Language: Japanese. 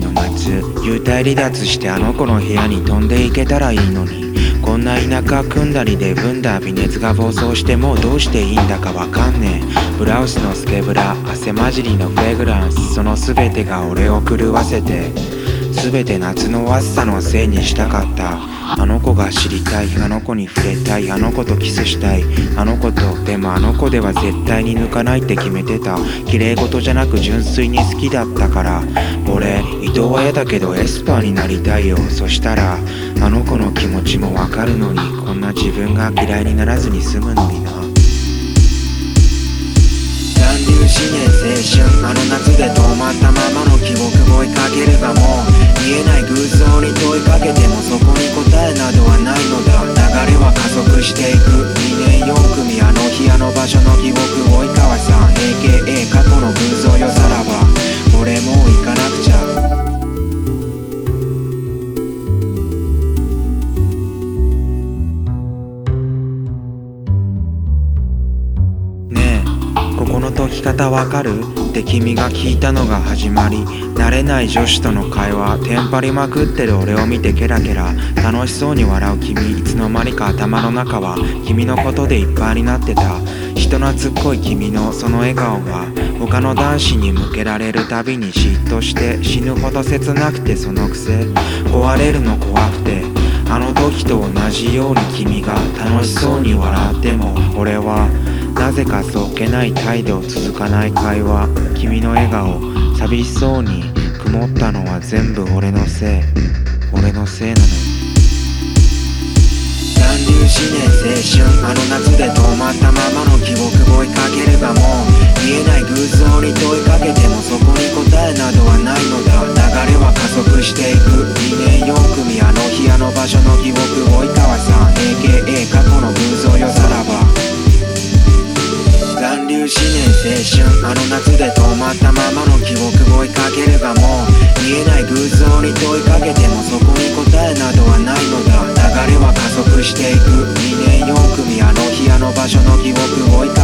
ず幽体離脱してあの子の部屋に飛んでいけたらいいのに。こんな田舎組んだりでブンダ微熱が暴走してもうどうしていいんだかわかんねえ。ブラウスのスケブラ汗混じりのフレグランスその全てが俺を狂わせて。全て夏の暑さのせいにしたかった。あの子が知りたい。あの子に触れたい。あの子とキスしたい。あの子とでもあの子では絶対に抜かないって決めてた。綺麗事じゃなく純粋に好きだったから。俺人は嫌だけどエスパーになりたいよ。そしたらあの子の気持ちもわかるのにこんな自分が嫌いにならずに済むのにな残留思念青春あの夏で止き方わかるって君が聞いたのが始まり。慣れない女子との会話テンパりまくってる俺を見てケラケラ。楽しそうに笑う君いつの間にか頭の中は君のことでいっぱいになってた。人懐っこい君のその笑顔が他の男子に向けられるたびに嫉妬して死ぬほど切なくてそのくせ壊れるの怖くてあの時と同じように君が楽しそうに笑っても俺はなぜかそっけない態度を続かない会話。君の笑顔寂しそうに曇ったのは全部俺のせい。俺のせいなの残留思念青春。あの夏で止まったままの記憶追いかければもう見えない偶像に問いかけてもそこに答えなどはないのだ。流れは加速していく。2年4組あの日あの場所の記憶及青春。あの夏で止まったままの記憶を追いかければもう見えない偶像に問いかけてもそこに答えなどはないのだ。流れは加速していく。2年4組あの日あの場所の記憶を追いかけ